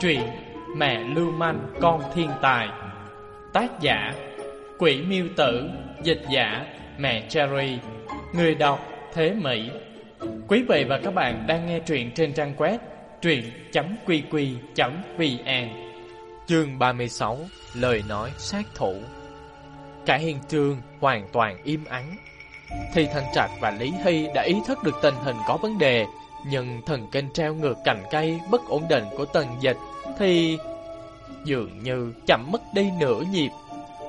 Truyện Mẹ Lưu Manh, Con Thiên Tài. Tác giả, Quỷ Miêu Tử. Dịch giả, Mẹ Cherry. Người đọc, Thế Mỹ. Quý vị và các bạn đang nghe truyện trên trang web truyện.qq.vn Chương 36 Lời nói sát thủ. Cả hiện trường hoàn toàn im ắng. Thì Thanh Trạch và Lý Hy đã ý thức được tình hình có vấn đề nhưng thần kinh treo ngược cành cây bất ổn định của tần dịch Thì dường như chậm mất đi nửa nhịp.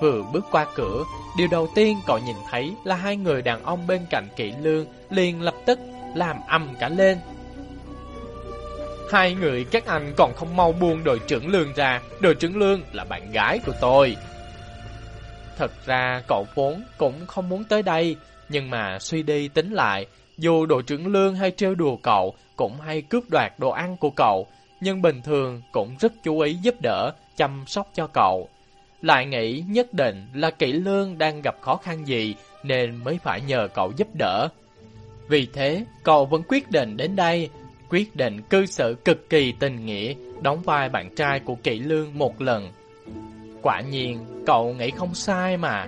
Vừa bước qua cửa, Điều đầu tiên cậu nhìn thấy là hai người đàn ông bên cạnh kỹ lương liền lập tức làm âm cả lên. Hai người các anh còn không mau buông đội trưởng lương ra. Đội trưởng lương là bạn gái của tôi. Thật ra cậu vốn cũng không muốn tới đây, Nhưng mà suy đi tính lại dù đội trưởng lương hay trêu đùa cậu Cũng hay cướp đoạt đồ ăn của cậu Nhưng bình thường cũng rất chú ý giúp đỡ Chăm sóc cho cậu Lại nghĩ nhất định là kỹ lương đang gặp khó khăn gì Nên mới phải nhờ cậu giúp đỡ Vì thế cậu vẫn quyết định đến đây Quyết định cư xử cực kỳ tình nghĩa Đóng vai bạn trai của kỹ lương một lần Quả nhiên, cậu nghĩ không sai mà.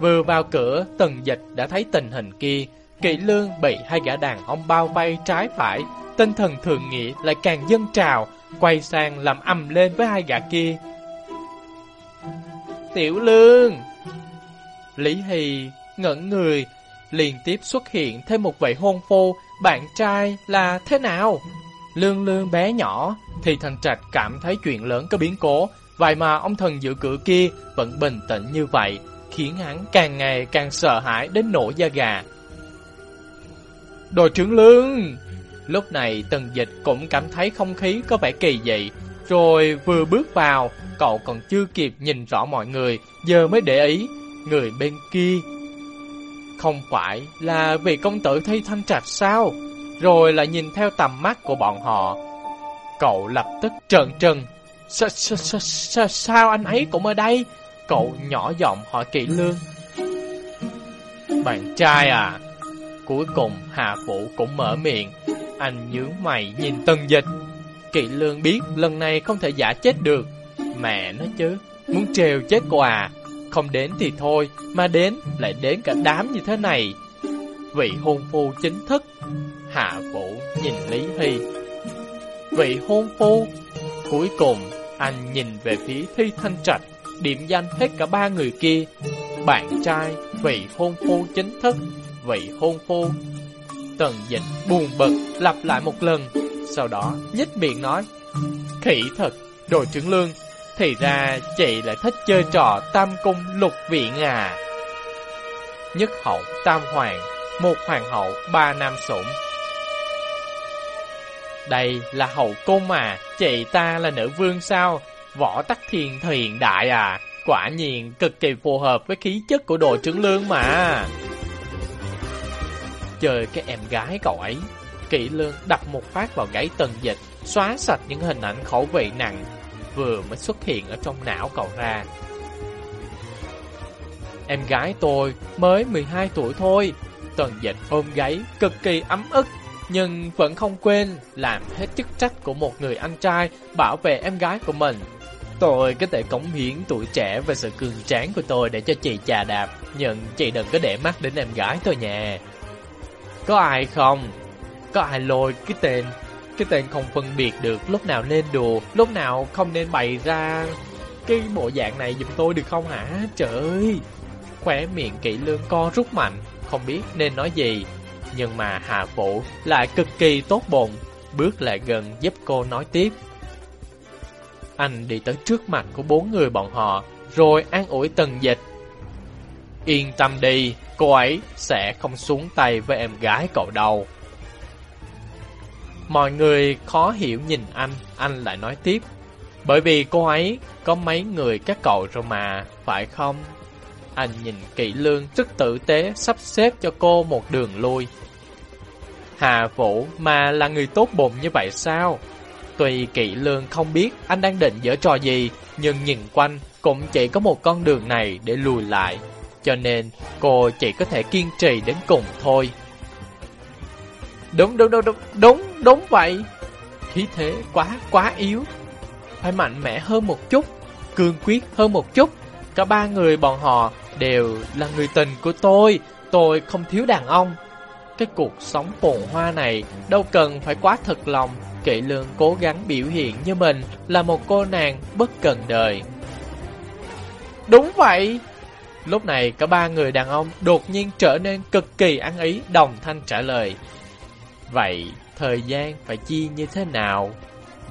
Vừa vào cửa, tần dịch đã thấy tình hình kia. Kỵ lương bị hai gã đàn ông bao vây trái phải. Tinh thần thường nghĩa lại càng dâng trào, quay sang làm ầm lên với hai gã kia. Tiểu lương! Lý Hì ngẩn người, liên tiếp xuất hiện thêm một vị hôn phu, bạn trai là thế nào? Lương lương bé nhỏ, thì thành trạch cảm thấy chuyện lớn có biến cố, Vậy mà ông thần giữ cửa kia vẫn bình tĩnh như vậy, khiến hắn càng ngày càng sợ hãi đến nổ da gà. Đồ trưởng lương! Lúc này tần dịch cũng cảm thấy không khí có vẻ kỳ dị, rồi vừa bước vào, cậu còn chưa kịp nhìn rõ mọi người, giờ mới để ý, người bên kia. Không phải là vì công tử thay thanh trạch sao? Rồi lại nhìn theo tầm mắt của bọn họ. Cậu lập tức trợn trừng, Sa, sa, sa, sa, sao anh ấy cũng ở đây? Cậu nhỏ giọng hỏi kỹ lương. Bạn trai à? Cuối cùng Hà Phụ cũng mở miệng. Anh nhướng mày nhìn tân dịch. Kỵ lương biết lần này không thể giả chết được. Mẹ nó chứ, muốn trèo chết quà. Không đến thì thôi, mà đến lại đến cả đám như thế này. Vị hôn phu chính thức. Hạ Vũ nhìn Lý Hy. Vị hôn phu, cuối cùng anh nhìn về phía Thi Thanh Trạch, điểm danh hết cả ba người kia. Bạn trai, vị hôn phu chính thức, vị hôn phu. Tần dịch buồn bực, lặp lại một lần, sau đó nhích miệng nói. Khỉ thật, đồ trưởng lương, thì ra chị lại thích chơi trò tam cung lục viện à. Nhất hậu tam hoàng, một hoàng hậu ba nam sủng. Đây là hậu cung mà, chị ta là nữ vương sao? Võ tắc thiên thiền đại à, quả nhiên cực kỳ phù hợp với khí chất của đội trưởng lương mà. Chơi cái em gái cậu ấy, kỹ lương đập một phát vào gáy tần dịch, xóa sạch những hình ảnh khẩu vị nặng, vừa mới xuất hiện ở trong não cậu ra. Em gái tôi mới 12 tuổi thôi, tần dịch ôm gáy cực kỳ ấm ức nhưng vẫn không quên làm hết chức trách của một người anh trai bảo vệ em gái của mình. Tôi có thể cống hiến tuổi trẻ và sự cường tráng của tôi để cho chị chà đạp, nhưng chị đừng có để mắt đến em gái tôi nha. Có ai không? Có ai lôi cái tên, cái tên không phân biệt được lúc nào nên đùa, lúc nào không nên bày ra cái bộ dạng này giùm tôi được không hả? Trời ơi! Khỏe miệng kỹ lương co rút mạnh, không biết nên nói gì. Nhưng mà Hà Vũ lại cực kỳ tốt bụng, bước lại gần giúp cô nói tiếp. Anh đi tới trước mặt của bốn người bọn họ, rồi an ủi tần dịch. Yên tâm đi, cô ấy sẽ không xuống tay với em gái cậu đâu. Mọi người khó hiểu nhìn anh, anh lại nói tiếp. Bởi vì cô ấy có mấy người các cậu rồi mà, phải không? Anh nhìn kỹ lương rất tử tế sắp xếp cho cô một đường lui. Hà Vũ mà là người tốt bụng như vậy sao? Tuy kỵ lương không biết anh đang định dở trò gì, nhưng nhìn quanh cũng chỉ có một con đường này để lùi lại. Cho nên cô chỉ có thể kiên trì đến cùng thôi. Đúng, đúng, đúng, đúng, đúng, đúng vậy. khí thế quá quá yếu. Phải mạnh mẽ hơn một chút, cương quyết hơn một chút. Cả ba người bọn họ đều là người tình của tôi, tôi không thiếu đàn ông. Cái cuộc sống phồn hoa này đâu cần phải quá thật lòng, kỵ lương cố gắng biểu hiện như mình là một cô nàng bất cần đời. Đúng vậy! Lúc này cả ba người đàn ông đột nhiên trở nên cực kỳ ăn ý đồng thanh trả lời. Vậy thời gian phải chia như thế nào?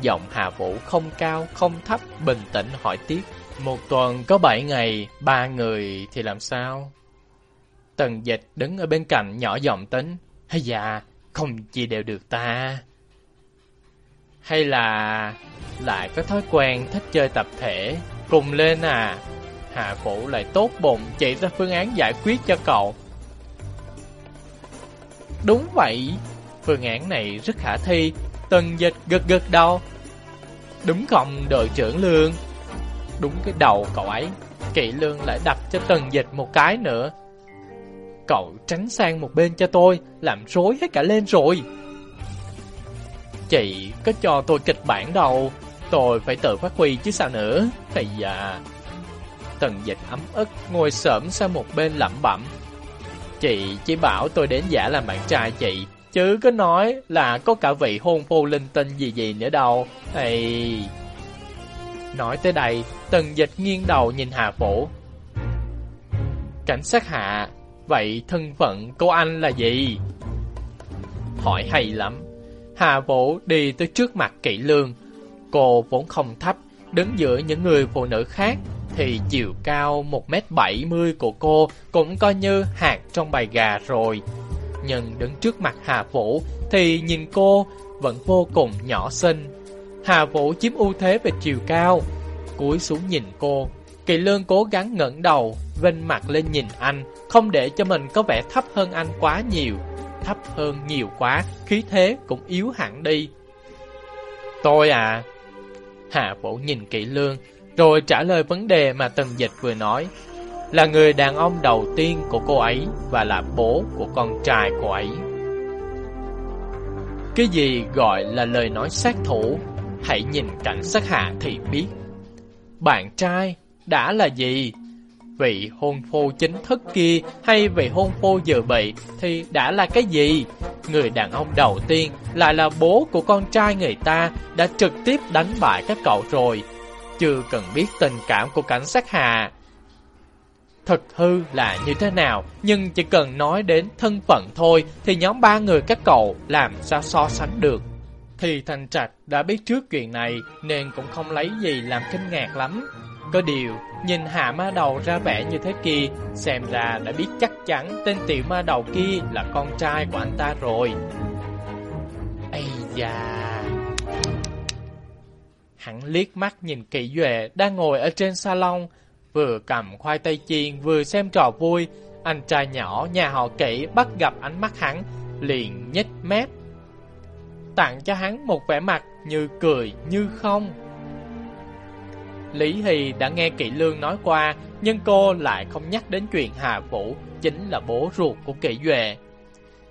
Giọng Hà Vũ không cao, không thấp, bình tĩnh hỏi tiếp. Một tuần có bảy ngày, ba người thì làm sao? Tần dịch đứng ở bên cạnh nhỏ giọng tính. Hay dạ, không chi đều được ta. Hay là lại có thói quen thích chơi tập thể, cùng lên à? Hạ Vũ lại tốt bụng chỉ ra phương án giải quyết cho cậu. Đúng vậy, phương án này rất khả thi, tần dịch gật gật đầu. Đúng không đội trưởng lương? Đúng cái đầu cậu ấy, kỵ lương lại đập cho tần dịch một cái nữa. Cậu tránh sang một bên cho tôi, làm rối hết cả lên rồi. Chị có cho tôi kịch bản đâu, tôi phải tự phát huy chứ sao nữa. Thầy già... Tần dịch ấm ức ngồi sợm sang một bên lẩm bẩm. Chị chỉ bảo tôi đến giả làm bạn trai chị, chứ cứ nói là có cả vị hôn phu linh tinh gì gì nữa đâu. Ê... Nói tới đây, tần dịch nghiêng đầu nhìn Hà Phổ. Cảnh sát hạ, vậy thân phận cô anh là gì? Hỏi hay lắm. Hà Vũ đi tới trước mặt kỹ lương. Cô vốn không thấp, đứng giữa những người phụ nữ khác thì chiều cao 1m70 của cô cũng coi như hạt trong bài gà rồi. Nhưng đứng trước mặt Hà Vũ thì nhìn cô vẫn vô cùng nhỏ xinh. Hà Vũ chiếm ưu thế về chiều cao. Cúi xuống nhìn cô, Kỳ Lương cố gắng ngẩng đầu, vênh mặt lên nhìn anh, không để cho mình có vẻ thấp hơn anh quá nhiều. Thấp hơn nhiều quá, khí thế cũng yếu hẳn đi. Tôi à... Hà Vũ nhìn Kỳ Lương, rồi trả lời vấn đề mà Tần Dịch vừa nói. Là người đàn ông đầu tiên của cô ấy và là bố của con trai cô ấy. Cái gì gọi là lời nói sát thủ, hãy nhìn cảnh sát hạ thì biết. Bạn trai đã là gì? Vị hôn phu chính thức kia hay vị hôn phu dự bị thì đã là cái gì? Người đàn ông đầu tiên lại là bố của con trai người ta đã trực tiếp đánh bại các cậu rồi chưa cần biết tình cảm của cảnh sát Hà. Thật hư là như thế nào, nhưng chỉ cần nói đến thân phận thôi thì nhóm ba người các cậu làm sao so sánh được. Thì Thành Trạch đã biết trước chuyện này nên cũng không lấy gì làm kinh ngạc lắm. Có điều, nhìn hạ ma đầu ra vẻ như thế kia, xem ra đã biết chắc chắn tên tiểu ma đầu kia là con trai của anh ta rồi. Ây da... Hắn liếc mắt nhìn kỹ duệ đang ngồi ở trên salon, vừa cầm khoai tây chiên vừa xem trò vui. Anh trai nhỏ nhà họ kỹ bắt gặp ánh mắt hắn, liền nhếch mép. Tặng cho hắn một vẻ mặt như cười như không. Lý Hì đã nghe Kỵ Lương nói qua, nhưng cô lại không nhắc đến chuyện Hà Vũ chính là bố ruột của Kỵ Duệ.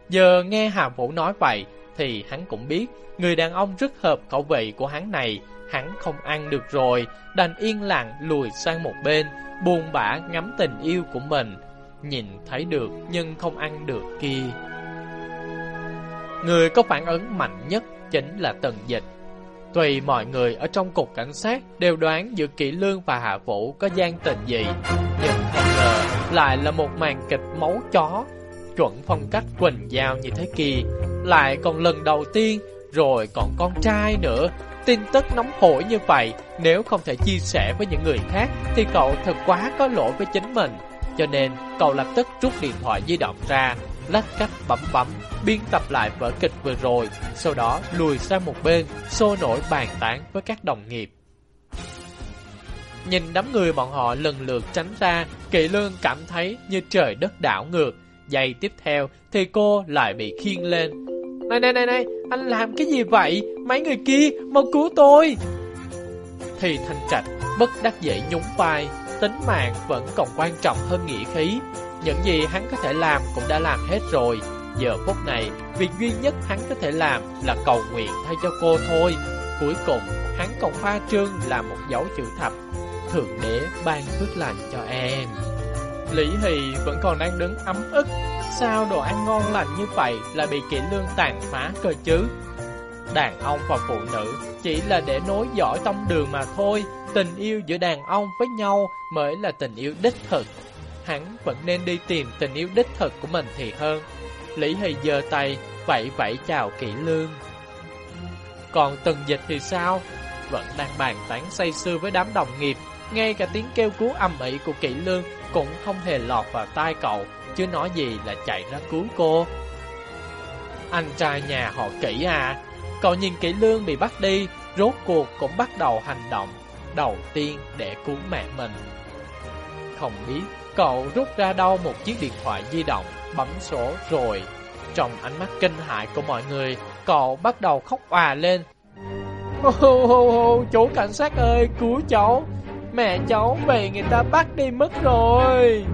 Giờ nghe Hà Vũ nói vậy, thì hắn cũng biết người đàn ông rất hợp khẩu vị của hắn này, hắn không ăn được rồi, đành yên lặng lùi sang một bên, buồn bã ngắm tình yêu của mình. Nhìn thấy được nhưng không ăn được kia. Người có phản ứng mạnh nhất chính là Tần Dịch. Tùy mọi người ở trong cục cảnh sát đều đoán giữa Kỷ Lương và Hạ Vũ có gian tình gì, nhưng không ngờ lại là một màn kịch máu chó, chuẩn phong cách quỳnh giao như thế kia, lại còn lần đầu tiên, rồi còn con trai nữa, Tin tức nóng hổi như vậy, nếu không thể chia sẻ với những người khác thì cậu thật quá có lỗi với chính mình. Cho nên, cậu lập tức rút điện thoại di động ra, lách cách bấm bấm, biên tập lại vở kịch vừa rồi, sau đó lùi sang một bên, xô nổi bàn tán với các đồng nghiệp. Nhìn đám người bọn họ lần lượt tránh ra, Kỵ Lương cảm thấy như trời đất đảo ngược. Giây tiếp theo thì cô lại bị khiêng lên, này này này này, anh làm cái gì vậy? Mấy người kia, mau cứu tôi! Thì Thanh Trạch bất đắc dĩ nhún vai, tính mạng vẫn còn quan trọng hơn nghĩa khí. Những gì hắn có thể làm cũng đã làm hết rồi. Giờ phút này, việc duy nhất hắn có thể làm là cầu nguyện thay cho cô thôi. Cuối cùng, hắn còn pha trương làm một dấu chữ thập. Thượng đế ban phước lành cho em. Lý Hì vẫn còn đang đứng ấm ức. Sao đồ ăn ngon lành như vậy lại bị kỹ lương tàn phá cơ chứ? Đàn ông và phụ nữ chỉ là để nối dõi tông đường mà thôi. Tình yêu giữa đàn ông với nhau mới là tình yêu đích thực. Hắn vẫn nên đi tìm tình yêu đích thực của mình thì hơn. Lý Hì giơ tay, vẫy vẫy chào kỹ lương. Còn tần dịch thì sao? Vẫn đang bàn tán say sưa với đám đồng nghiệp. Ngay cả tiếng kêu cứu âm ỉ của kỹ lương cũng không hề lọt vào tai cậu, chứ nói gì là chạy ra cứu cô. Anh trai nhà họ kỹ à, cậu nhìn kỹ lương bị bắt đi, rốt cuộc cũng bắt đầu hành động đầu tiên để cứu mẹ mình. Không biết cậu rút ra đâu một chiếc điện thoại di động, bấm số rồi. Trong ánh mắt kinh hại của mọi người, cậu bắt đầu khóc òa lên. Hô hô hô, chú cảnh sát ơi, cứu cháu, mẹ cháu về người ta bắt đi mất rồi.